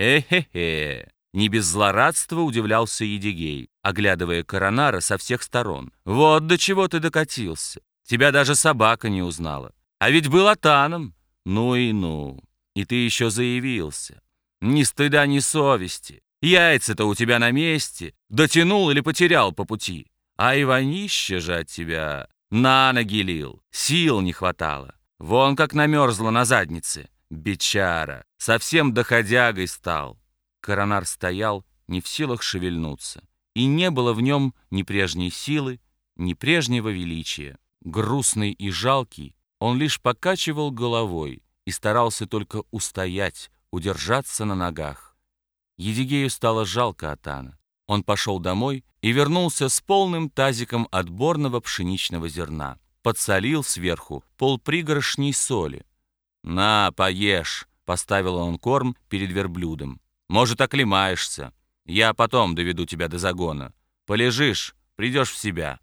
«Э-хе-хе!» Не без злорадства удивлялся Едигей, оглядывая Коронара со всех сторон. «Вот до чего ты докатился. Тебя даже собака не узнала. А ведь был атаном. Ну и ну. И ты еще заявился. Ни стыда, ни совести. Яйца-то у тебя на месте. Дотянул или потерял по пути. А Иванище же от тебя на ноги лил. Сил не хватало. Вон как намерзла на заднице. Бичара. Совсем доходягой стал. Коронар стоял, не в силах шевельнуться. И не было в нем ни прежней силы, ни прежнего величия. Грустный и жалкий, он лишь покачивал головой и старался только устоять, удержаться на ногах. Едигею стало жалко Атана. Он пошел домой и вернулся с полным тазиком отборного пшеничного зерна. Подсолил сверху полпригоршней соли. «На, поешь!» — поставил он корм перед верблюдом. «Может, оклемаешься. Я потом доведу тебя до загона. Полежишь, придешь в себя».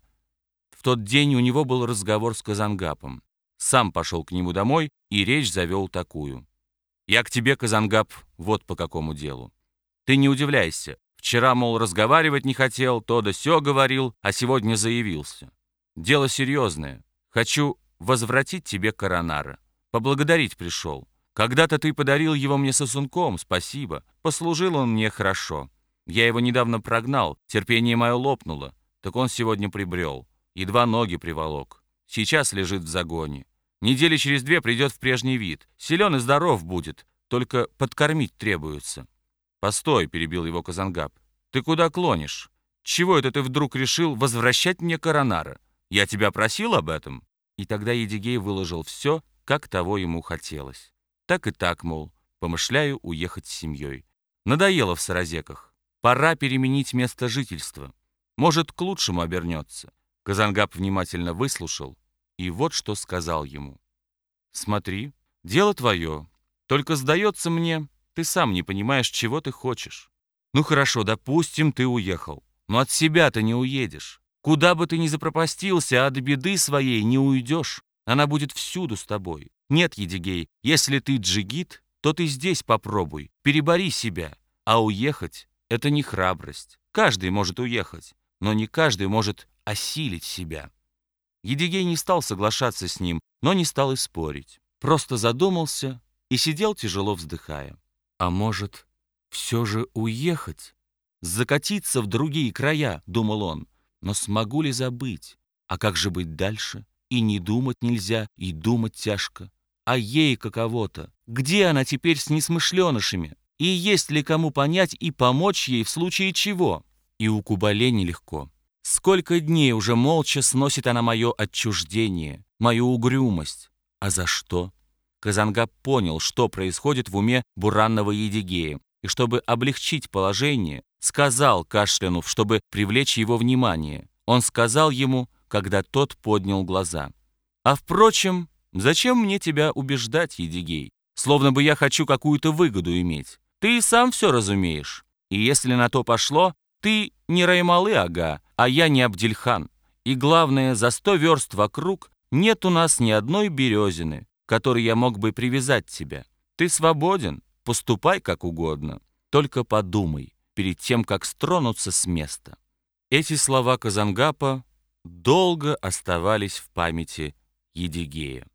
В тот день у него был разговор с Казангапом. Сам пошел к нему домой и речь завел такую. «Я к тебе, Казангап, вот по какому делу. Ты не удивляйся. Вчера, мол, разговаривать не хотел, то да сё говорил, а сегодня заявился. Дело серьезное. Хочу возвратить тебе коронара. Поблагодарить пришел. Когда-то ты подарил его мне сосунком, спасибо. Послужил он мне хорошо. Я его недавно прогнал, терпение мое лопнуло. Так он сегодня прибрел. Едва ноги приволок. Сейчас лежит в загоне. Недели через две придет в прежний вид. Силен и здоров будет, только подкормить требуется. «Постой», — перебил его Казангаб. «Ты куда клонишь? Чего это ты вдруг решил возвращать мне коронара? Я тебя просил об этом?» И тогда Едигей выложил все, как того ему хотелось. Так и так, мол, помышляю уехать с семьей. Надоело в Саразеках. Пора переменить место жительства. Может, к лучшему обернется. Казангаб внимательно выслушал, и вот что сказал ему. «Смотри, дело твое. Только сдается мне, ты сам не понимаешь, чего ты хочешь. Ну хорошо, допустим, ты уехал. Но от себя ты не уедешь. Куда бы ты ни запропастился, от беды своей не уйдешь. Она будет всюду с тобой. Нет, Едигей, если ты джигит, то ты здесь попробуй, перебори себя. А уехать — это не храбрость. Каждый может уехать, но не каждый может осилить себя. Едигей не стал соглашаться с ним, но не стал и спорить. Просто задумался и сидел тяжело вздыхая. А может, все же уехать? Закатиться в другие края, думал он. Но смогу ли забыть? А как же быть дальше? И не думать нельзя, и думать тяжко. А ей каково-то? Где она теперь с несмышленышами? И есть ли кому понять и помочь ей в случае чего? И у Кубале нелегко. Сколько дней уже молча сносит она мое отчуждение, мою угрюмость. А за что? Казангаб понял, что происходит в уме буранного Едигея, и чтобы облегчить положение, сказал Кашлянув, чтобы привлечь его внимание. Он сказал ему, когда тот поднял глаза. «А впрочем, зачем мне тебя убеждать, Едигей? Словно бы я хочу какую-то выгоду иметь. Ты и сам все разумеешь. И если на то пошло, ты не Раймалы Ага, а я не Абдельхан. И главное, за сто верст вокруг нет у нас ни одной березины, которой я мог бы привязать тебя. Ты свободен, поступай как угодно. Только подумай перед тем, как стронуться с места». Эти слова Казангапа долго оставались в памяти Едигея.